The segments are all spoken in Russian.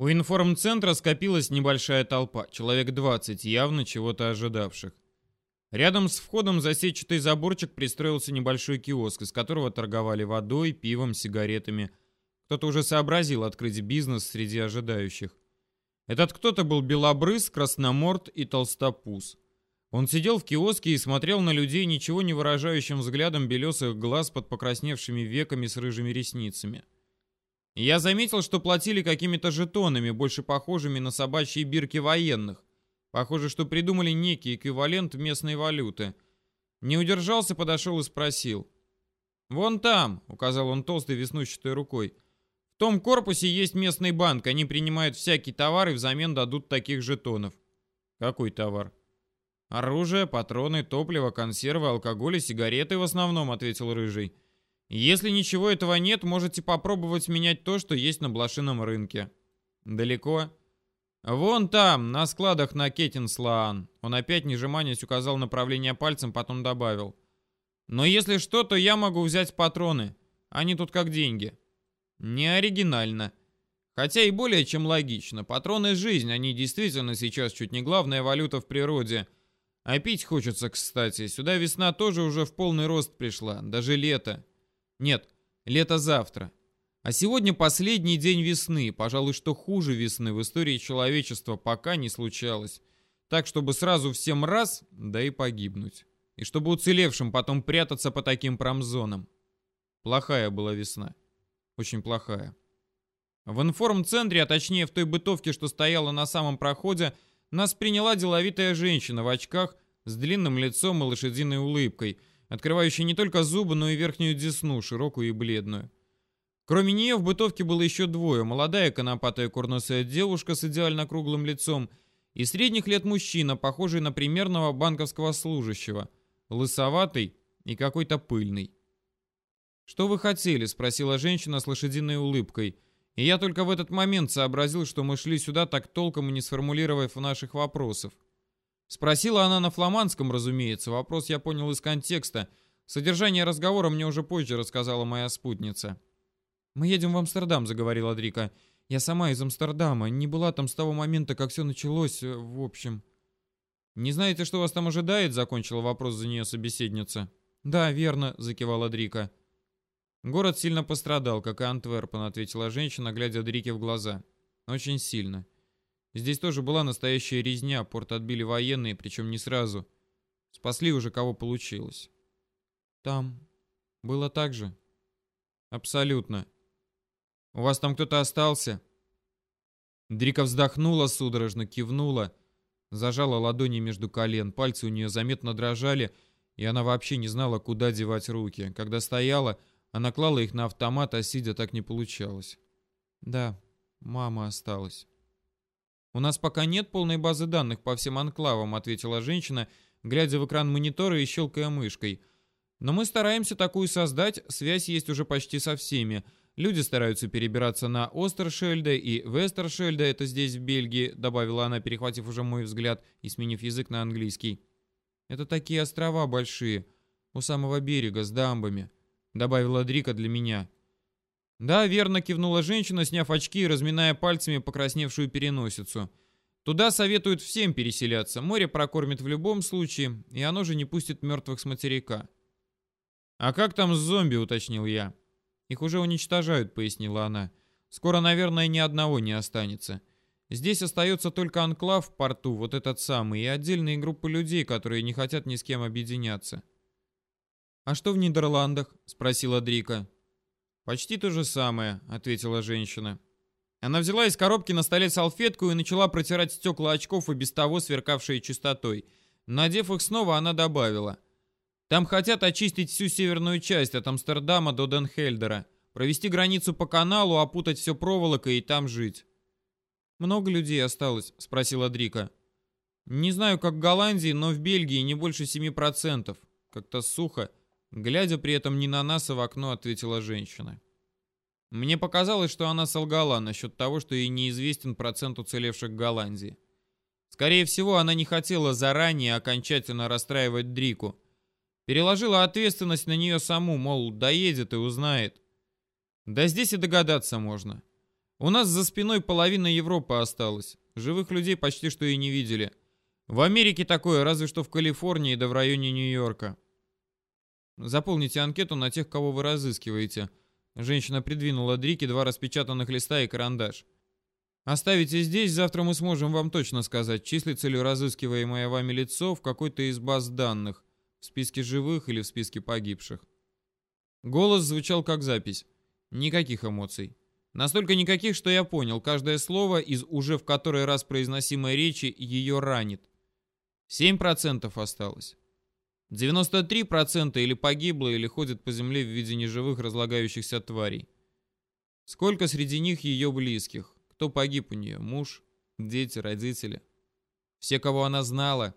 У информцентра скопилась небольшая толпа, человек 20, явно чего-то ожидавших. Рядом с входом за сетчатый заборчик пристроился небольшой киоск, из которого торговали водой, пивом, сигаретами. Кто-то уже сообразил открыть бизнес среди ожидающих. Этот кто-то был белобрыс, красноморд и толстопуз. Он сидел в киоске и смотрел на людей ничего не выражающим взглядом белесых глаз под покрасневшими веками с рыжими ресницами. Я заметил, что платили какими-то жетонами, больше похожими на собачьи бирки военных. Похоже, что придумали некий эквивалент местной валюты. Не удержался, подошел и спросил. «Вон там», — указал он толстой веснущатой рукой, — «в том корпусе есть местный банк, они принимают всякий товар и взамен дадут таких жетонов». «Какой товар?» «Оружие, патроны, топливо, консервы, алкоголь и сигареты в основном», — ответил Рыжий. «Если ничего этого нет, можете попробовать менять то, что есть на блошином рынке». «Далеко?» «Вон там, на складах на Кетинслаан». Он опять, не жеманясь, указал направление пальцем, потом добавил. «Но если что, то я могу взять патроны. Они тут как деньги». «Не оригинально». Хотя и более чем логично. Патроны — жизнь, они действительно сейчас чуть не главная валюта в природе — а пить хочется, кстати. Сюда весна тоже уже в полный рост пришла. Даже лето. Нет, лето завтра. А сегодня последний день весны. Пожалуй, что хуже весны в истории человечества пока не случалось. Так, чтобы сразу всем раз, да и погибнуть. И чтобы уцелевшим потом прятаться по таким промзонам. Плохая была весна. Очень плохая. В информцентре, а точнее в той бытовке, что стояла на самом проходе, нас приняла деловитая женщина в очках с длинным лицом и лошадиной улыбкой, открывающей не только зубы, но и верхнюю десну, широкую и бледную. Кроме нее в бытовке было еще двое. Молодая конопатая курносая девушка с идеально круглым лицом и средних лет мужчина, похожий на примерного банковского служащего, лысоватый и какой-то пыльный. «Что вы хотели?» — спросила женщина с лошадиной улыбкой — и я только в этот момент сообразил, что мы шли сюда так толком и не сформулировав наших вопросов. Спросила она на фламандском, разумеется. Вопрос я понял из контекста. Содержание разговора мне уже позже рассказала моя спутница. «Мы едем в Амстердам», — заговорила Дрика. «Я сама из Амстердама. Не была там с того момента, как все началось. Э, в общем...» «Не знаете, что вас там ожидает?» — закончила вопрос за нее собеседница. «Да, верно», — закивала Дрика. «Город сильно пострадал, как и Антверпен», — ответила женщина, глядя Дрике в глаза. «Очень сильно. Здесь тоже была настоящая резня, порт отбили военные, причем не сразу. Спасли уже, кого получилось». «Там было так же?» «Абсолютно. У вас там кто-то остался?» Дрика вздохнула судорожно, кивнула, зажала ладони между колен, пальцы у нее заметно дрожали, и она вообще не знала, куда девать руки. Когда стояла, она клала их на автомат, а сидя так не получалось. Да, мама осталась. «У нас пока нет полной базы данных по всем анклавам», ответила женщина, глядя в экран монитора и щелкая мышкой. «Но мы стараемся такую создать, связь есть уже почти со всеми. Люди стараются перебираться на Остершельде и Вестершельде, это здесь, в Бельгии», добавила она, перехватив уже мой взгляд и сменив язык на английский. «Это такие острова большие, у самого берега, с дамбами добавила Дрика для меня. Да, верно кивнула женщина, сняв очки и разминая пальцами покрасневшую переносицу. Туда советуют всем переселяться. Море прокормит в любом случае, и оно же не пустит мертвых с материка. «А как там с зомби?» — уточнил я. «Их уже уничтожают», — пояснила она. «Скоро, наверное, ни одного не останется. Здесь остается только анклав в порту, вот этот самый, и отдельные группы людей, которые не хотят ни с кем объединяться». «А что в Нидерландах?» — спросила Дрика. «Почти то же самое», — ответила женщина. Она взяла из коробки на столе салфетку и начала протирать стекла очков и без того сверкавшие чистотой. Надев их снова, она добавила. «Там хотят очистить всю северную часть от Амстердама до Денхельдера, провести границу по каналу, опутать все проволокой и там жить». «Много людей осталось?» — спросила Дрика. «Не знаю, как в Голландии, но в Бельгии не больше 7%. Как-то сухо. Глядя при этом не на нас, а в окно, ответила женщина. Мне показалось, что она солгала насчет того, что ей неизвестен процент уцелевших Голландии. Скорее всего, она не хотела заранее окончательно расстраивать Дрику. Переложила ответственность на нее саму, мол, доедет и узнает. Да здесь и догадаться можно. У нас за спиной половина Европы осталась. Живых людей почти что и не видели. В Америке такое, разве что в Калифорнии да в районе Нью-Йорка. Заполните анкету на тех, кого вы разыскиваете. Женщина придвинула Дрике два распечатанных листа и карандаш. Оставите здесь, завтра мы сможем вам точно сказать, числится ли разыскиваемое вами лицо в какой-то из баз данных, в списке живых или в списке погибших. Голос звучал как запись. Никаких эмоций. Настолько никаких, что я понял, каждое слово из уже в который раз произносимой речи ее ранит. 7% осталось. 93% или погибло, или ходят по земле в виде неживых разлагающихся тварей. Сколько среди них ее близких? Кто погиб у нее? Муж, дети, родители. Все, кого она знала.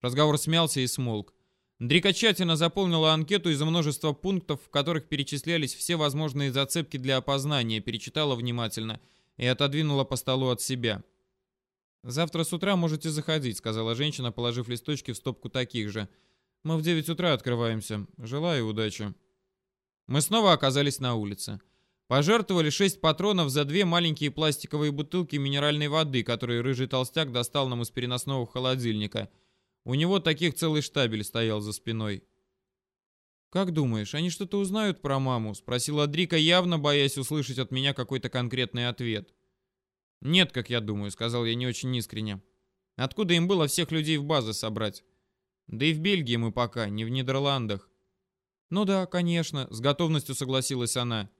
Разговор смялся и смолк. Дрика заполнила анкету из множества пунктов, в которых перечислялись все возможные зацепки для опознания, перечитала внимательно и отодвинула по столу от себя. «Завтра с утра можете заходить», — сказала женщина, положив листочки в стопку таких же. «Мы в 9 утра открываемся. Желаю удачи». Мы снова оказались на улице. Пожертвовали шесть патронов за две маленькие пластиковые бутылки минеральной воды, которые рыжий толстяк достал нам из переносного холодильника. У него таких целый штабель стоял за спиной. «Как думаешь, они что-то узнают про маму?» — спросила Дрика, явно боясь услышать от меня какой-то конкретный ответ. «Нет, как я думаю», — сказал я не очень искренне. «Откуда им было всех людей в базы собрать? Да и в Бельгии мы пока, не в Нидерландах». «Ну да, конечно», — с готовностью согласилась она.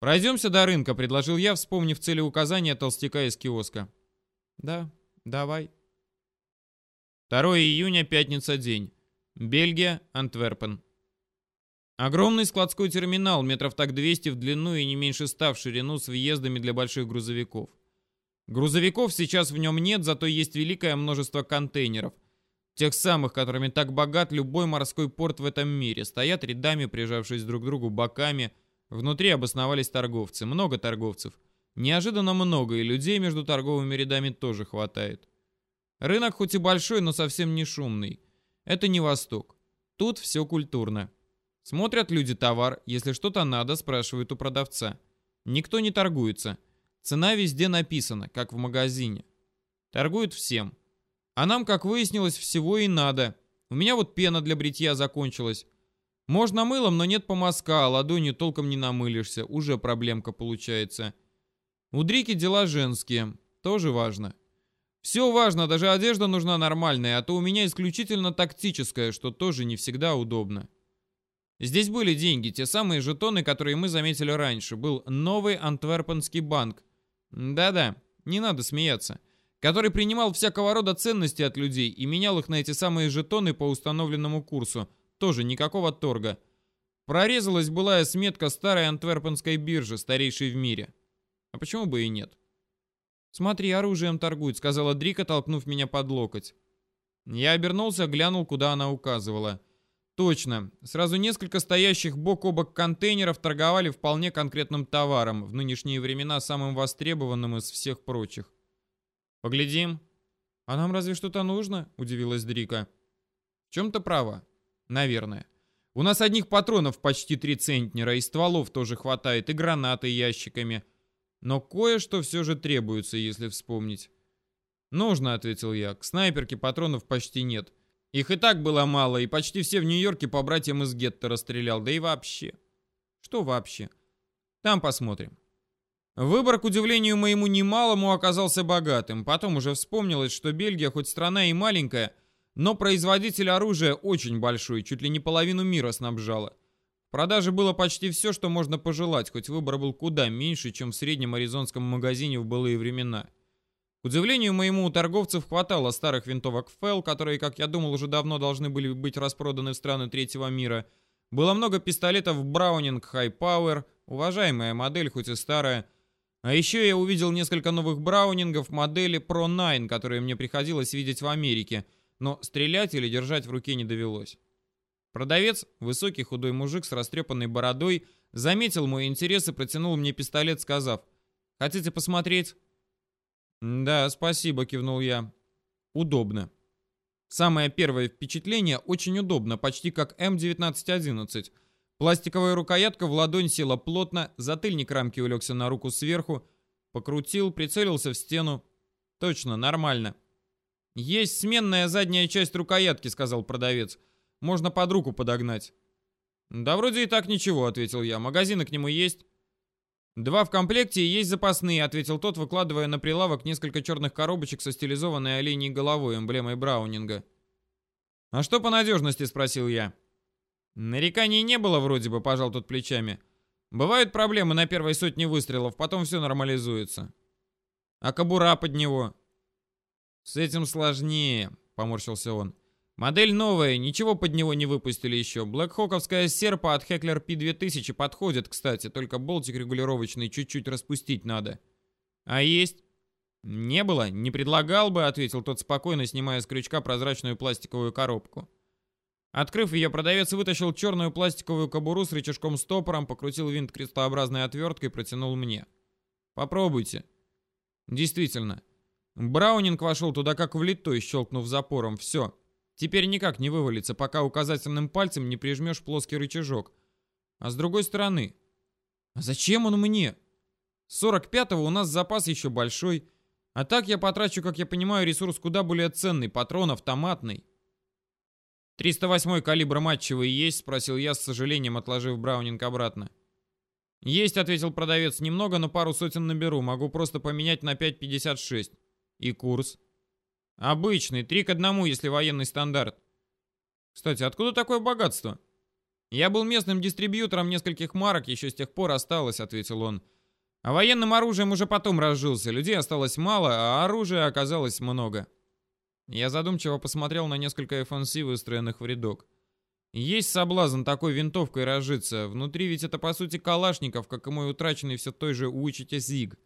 «Пройдемся до рынка», — предложил я, вспомнив цели указания толстяка из киоска. «Да, давай». 2 июня, пятница, день. Бельгия, Антверпен. Огромный складской терминал, метров так 200 в длину и не меньше 100 в ширину с въездами для больших грузовиков. Грузовиков сейчас в нем нет, зато есть великое множество контейнеров. Тех самых, которыми так богат любой морской порт в этом мире. Стоят рядами, прижавшись друг к другу боками, Внутри обосновались торговцы. Много торговцев. Неожиданно много, и людей между торговыми рядами тоже хватает. Рынок хоть и большой, но совсем не шумный. Это не Восток. Тут все культурно. Смотрят люди товар, если что-то надо, спрашивают у продавца. Никто не торгуется. Цена везде написана, как в магазине. Торгуют всем. А нам, как выяснилось, всего и надо. У меня вот пена для бритья закончилась. Можно мылом, но нет помазка, а ладонью толком не намылишься. Уже проблемка получается. У Дрики дела женские. Тоже важно. Все важно, даже одежда нужна нормальная, а то у меня исключительно тактическая, что тоже не всегда удобно. Здесь были деньги, те самые жетоны, которые мы заметили раньше. Был новый антверпенский банк. Да-да, не надо смеяться. Который принимал всякого рода ценности от людей и менял их на эти самые жетоны по установленному курсу – тоже никакого торга. Прорезалась былая сметка старой антверпенской биржи, старейшей в мире. А почему бы и нет? «Смотри, оружием торгуют», — сказала Дрика, толкнув меня под локоть. Я обернулся, глянул, куда она указывала. Точно. Сразу несколько стоящих бок о бок контейнеров торговали вполне конкретным товаром, в нынешние времена самым востребованным из всех прочих. «Поглядим». «А нам разве что-то нужно?» — удивилась Дрика. «В чем-то права. Наверное. У нас одних патронов почти три центнера, и стволов тоже хватает, и гранаты ящиками. Но кое-что все же требуется, если вспомнить. «Нужно», — ответил я. «К снайперке патронов почти нет. Их и так было мало, и почти все в Нью-Йорке по братьям из гетто расстрелял. Да и вообще». «Что вообще?» «Там посмотрим». Выбор, к удивлению моему немалому, оказался богатым. Потом уже вспомнилось, что Бельгия, хоть страна и маленькая, но производитель оружия очень большой, чуть ли не половину мира снабжала. В продаже было почти все, что можно пожелать, хоть выбор был куда меньше, чем в среднем аризонском магазине в былые времена. К удивлению моему, у торговцев хватало старых винтовок Фэл, которые, как я думал, уже давно должны были быть распроданы в страны третьего мира. Было много пистолетов Браунинг High Power, уважаемая модель, хоть и старая. А еще я увидел несколько новых Браунингов модели Pro 9, которые мне приходилось видеть в Америке – но стрелять или держать в руке не довелось. Продавец, высокий худой мужик с растрепанной бородой, заметил мой интерес и протянул мне пистолет, сказав, «Хотите посмотреть?» «Да, спасибо», — кивнул я. «Удобно». Самое первое впечатление очень удобно, почти как М1911. Пластиковая рукоятка в ладонь села плотно, затыльник рамки улегся на руку сверху, покрутил, прицелился в стену. Точно, нормально. «Есть сменная задняя часть рукоятки», — сказал продавец. «Можно под руку подогнать». «Да вроде и так ничего», — ответил я. «Магазины к нему есть?» «Два в комплекте и есть запасные», — ответил тот, выкладывая на прилавок несколько черных коробочек со стилизованной оленей головой, эмблемой Браунинга. «А что по надежности?» — спросил я. «Нареканий не было вроде бы», — пожал тот плечами. «Бывают проблемы на первой сотне выстрелов, потом все нормализуется». «А кобура под него?» «С этим сложнее», — поморщился он. «Модель новая, ничего под него не выпустили еще. Блэкхоковская серпа от Heckler P2000 подходит, кстати, только болтик регулировочный чуть-чуть распустить надо». «А есть?» «Не было, не предлагал бы», — ответил тот спокойно, снимая с крючка прозрачную пластиковую коробку. Открыв ее, продавец вытащил черную пластиковую кобуру с рычажком-стопором, покрутил винт крестообразной отверткой и протянул мне. «Попробуйте». Действительно, Браунинг вошел туда как влитой, щелкнув запором. Все. Теперь никак не вывалится, пока указательным пальцем не прижмешь плоский рычажок. А с другой стороны... А зачем он мне? 45-го у нас запас еще большой. А так я потрачу, как я понимаю, ресурс куда более ценный. Патрон автоматный. 308 калибр матчевый есть? Спросил я с сожалением, отложив Браунинг обратно. Есть, ответил продавец. Немного, но пару сотен наберу. Могу просто поменять на 5.56. И курс? Обычный, три к одному, если военный стандарт. Кстати, откуда такое богатство? Я был местным дистрибьютором нескольких марок, еще с тех пор осталось, ответил он. А военным оружием уже потом разжился. Людей осталось мало, а оружия оказалось много. Я задумчиво посмотрел на несколько FNC, выстроенных в рядок. Есть соблазн такой винтовкой разжиться. Внутри ведь это по сути калашников, как и мой утраченный все той же Уичите Зиг.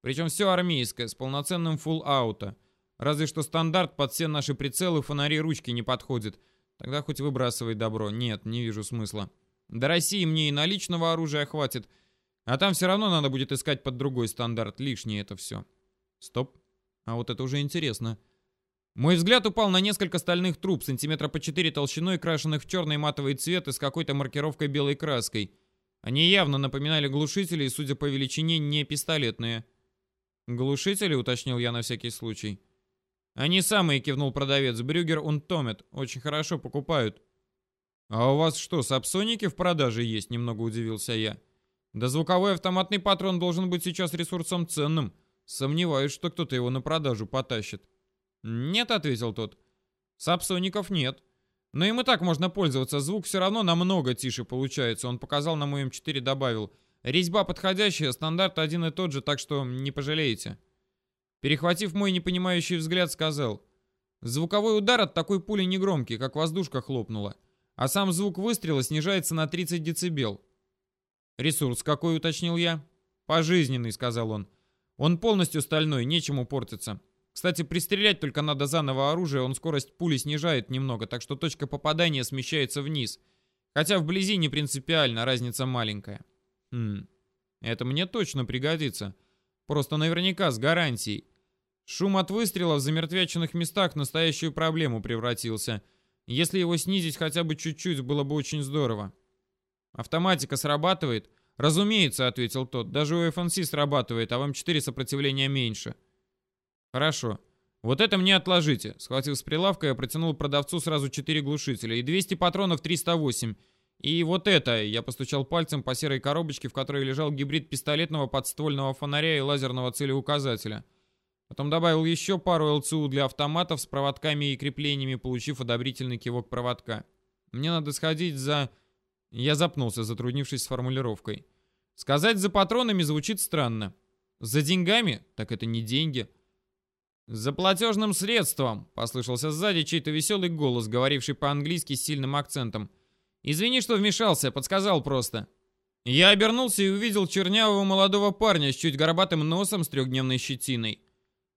Причем все армейское, с полноценным фулл-ауто. Разве что стандарт под все наши прицелы, фонари, ручки не подходит. Тогда хоть выбрасывай добро. Нет, не вижу смысла. До России мне и наличного оружия хватит. А там все равно надо будет искать под другой стандарт. Лишнее это все. Стоп. А вот это уже интересно. Мой взгляд упал на несколько стальных труб, сантиметра по 4 толщиной, крашенных в черный матовый цвет и с какой-то маркировкой белой краской. Они явно напоминали глушители и, судя по величине, не пистолетные. «Глушители?» — уточнил я на всякий случай. «Они самые», — кивнул продавец. «Брюгер und Томет. Очень хорошо покупают». «А у вас что, сапсоники в продаже есть?» — немного удивился я. «Да звуковой автоматный патрон должен быть сейчас ресурсом ценным. Сомневаюсь, что кто-то его на продажу потащит». «Нет», — ответил тот. «Сапсоников нет. Но им и так можно пользоваться. Звук все равно намного тише получается». Он показал на моем 4 добавил. Резьба подходящая, стандарт один и тот же, так что не пожалеете. Перехватив мой непонимающий взгляд, сказал. Звуковой удар от такой пули не громкий, как воздушка хлопнула. А сам звук выстрела снижается на 30 дБ. «Ресурс какой?» — уточнил я. «Пожизненный», — сказал он. «Он полностью стальной, нечему портиться. Кстати, пристрелять только надо заново оружие, он скорость пули снижает немного, так что точка попадания смещается вниз. Хотя вблизи не принципиально, разница маленькая». Хм, это мне точно пригодится. Просто наверняка с гарантией. Шум от выстрелов в замертвяченных местах в настоящую проблему превратился. Если его снизить хотя бы чуть-чуть, было бы очень здорово. Автоматика срабатывает? Разумеется, ответил тот. Даже у FNC срабатывает, а в М4 сопротивления меньше. Хорошо. Вот это мне отложите. Схватив с прилавка, я протянул продавцу сразу 4 глушителя и 200 патронов 308. И вот это, я постучал пальцем по серой коробочке, в которой лежал гибрид пистолетного подствольного фонаря и лазерного целеуказателя. Потом добавил еще пару ЛЦУ для автоматов с проводками и креплениями, получив одобрительный кивок проводка. Мне надо сходить за... Я запнулся, затруднившись с формулировкой. Сказать за патронами звучит странно. За деньгами? Так это не деньги. «За платежным средством!» — послышался сзади чей-то веселый голос, говоривший по-английски с сильным акцентом. «Извини, что вмешался, подсказал просто». Я обернулся и увидел чернявого молодого парня с чуть горбатым носом с трехдневной щетиной.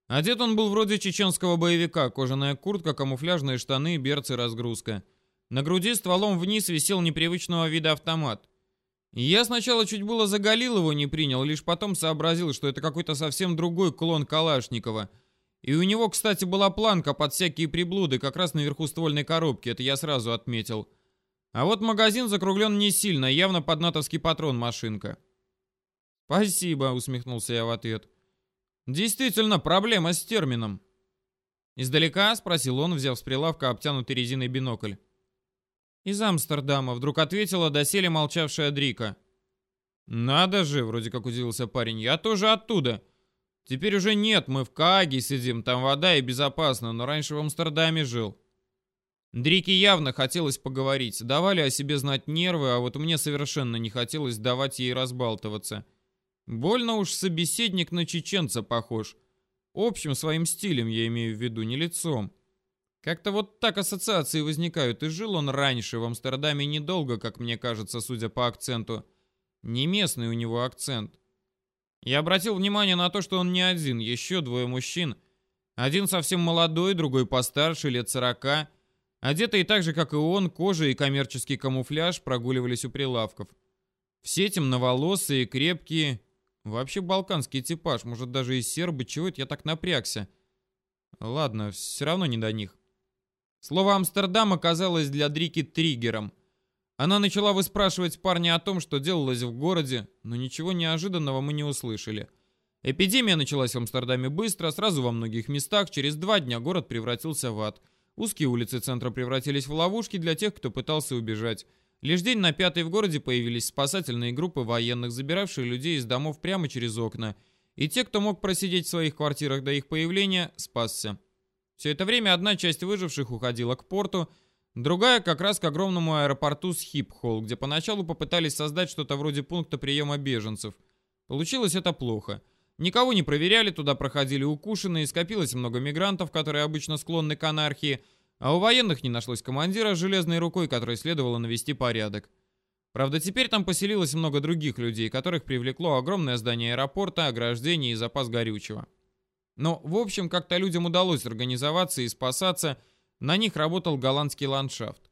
Одет он был вроде чеченского боевика, кожаная куртка, камуфляжные штаны, берцы, разгрузка. На груди стволом вниз висел непривычного вида автомат. Я сначала чуть было заголил его не принял, лишь потом сообразил, что это какой-то совсем другой клон Калашникова. И у него, кстати, была планка под всякие приблуды, как раз наверху ствольной коробки, это я сразу отметил. А вот магазин закруглен не сильно, явно под натовский патрон машинка. «Спасибо», — усмехнулся я в ответ. «Действительно, проблема с термином». «Издалека?» — спросил он, взяв с прилавка обтянутый резиной бинокль. «Из Амстердама», — вдруг ответила доселе молчавшая Дрика. «Надо же!» — вроде как удивился парень. «Я тоже оттуда. Теперь уже нет, мы в Кааге сидим, там вода и безопасно, но раньше в Амстердаме жил». Дрике явно хотелось поговорить. Давали о себе знать нервы, а вот мне совершенно не хотелось давать ей разбалтываться. Больно уж собеседник на чеченца похож. Общим своим стилем я имею в виду, не лицом. Как-то вот так ассоциации возникают, и жил он раньше в Амстердаме недолго, как мне кажется, судя по акценту. Не местный у него акцент. Я обратил внимание на то, что он не один, еще двое мужчин. Один совсем молодой, другой постарше, лет сорока. Одетые так же, как и он, кожа и коммерческий камуфляж прогуливались у прилавков. Все темноволосые, крепкие, вообще балканский типаж, может даже и сербы, чего это я так напрягся? Ладно, все равно не до них. Слово «Амстердам» оказалось для Дрики триггером. Она начала выспрашивать парня о том, что делалось в городе, но ничего неожиданного мы не услышали. Эпидемия началась в Амстердаме быстро, сразу во многих местах. Через два дня город превратился в ад. Узкие улицы центра превратились в ловушки для тех, кто пытался убежать. Лишь день на пятый в городе появились спасательные группы военных, забиравшие людей из домов прямо через окна. И те, кто мог просидеть в своих квартирах до их появления, спасся. Все это время одна часть выживших уходила к порту, Другая как раз к огромному аэропорту Схипхолл, где поначалу попытались создать что-то вроде пункта приема беженцев. Получилось это плохо. Никого не проверяли, туда проходили укушенные, скопилось много мигрантов, которые обычно склонны к анархии, а у военных не нашлось командира с железной рукой, которой следовало навести порядок. Правда, теперь там поселилось много других людей, которых привлекло огромное здание аэропорта, ограждение и запас горючего. Но, в общем, как-то людям удалось организоваться и спасаться – на них работал голландский ландшафт.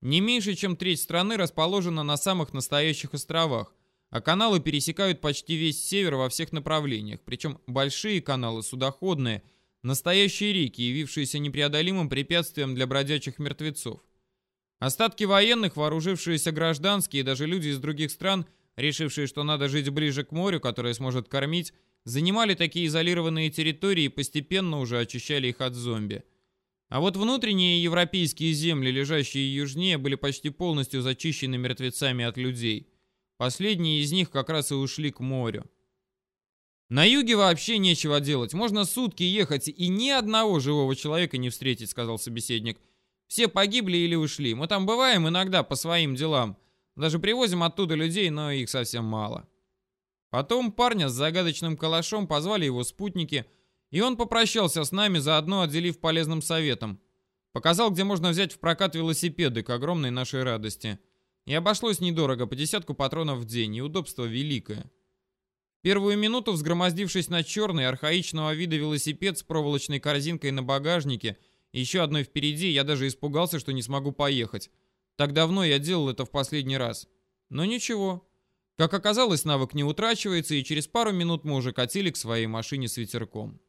Не меньше, чем треть страны расположена на самых настоящих островах, а каналы пересекают почти весь север во всех направлениях, причем большие каналы судоходные, настоящие реки, явившиеся непреодолимым препятствием для бродячих мертвецов. Остатки военных, вооружившиеся гражданские и даже люди из других стран, решившие, что надо жить ближе к морю, которое сможет кормить, занимали такие изолированные территории и постепенно уже очищали их от зомби. А вот внутренние европейские земли, лежащие южнее, были почти полностью зачищены мертвецами от людей. Последние из них как раз и ушли к морю. На юге вообще нечего делать. Можно сутки ехать и ни одного живого человека не встретить, сказал собеседник. Все погибли или ушли. Мы там бываем иногда по своим делам. Даже привозим оттуда людей, но их совсем мало. Потом парня с загадочным калашом позвали его спутники – и он попрощался с нами, заодно отделив полезным советом. Показал, где можно взять в прокат велосипеды, к огромной нашей радости. И обошлось недорого, по десятку патронов в день, и удобство великое. Первую минуту, взгромоздившись на черный, архаичного вида велосипед с проволочной корзинкой на багажнике, и еще одной впереди, я даже испугался, что не смогу поехать. Так давно я делал это в последний раз. Но ничего. Как оказалось, навык не утрачивается, и через пару минут мы уже катили к своей машине с ветерком.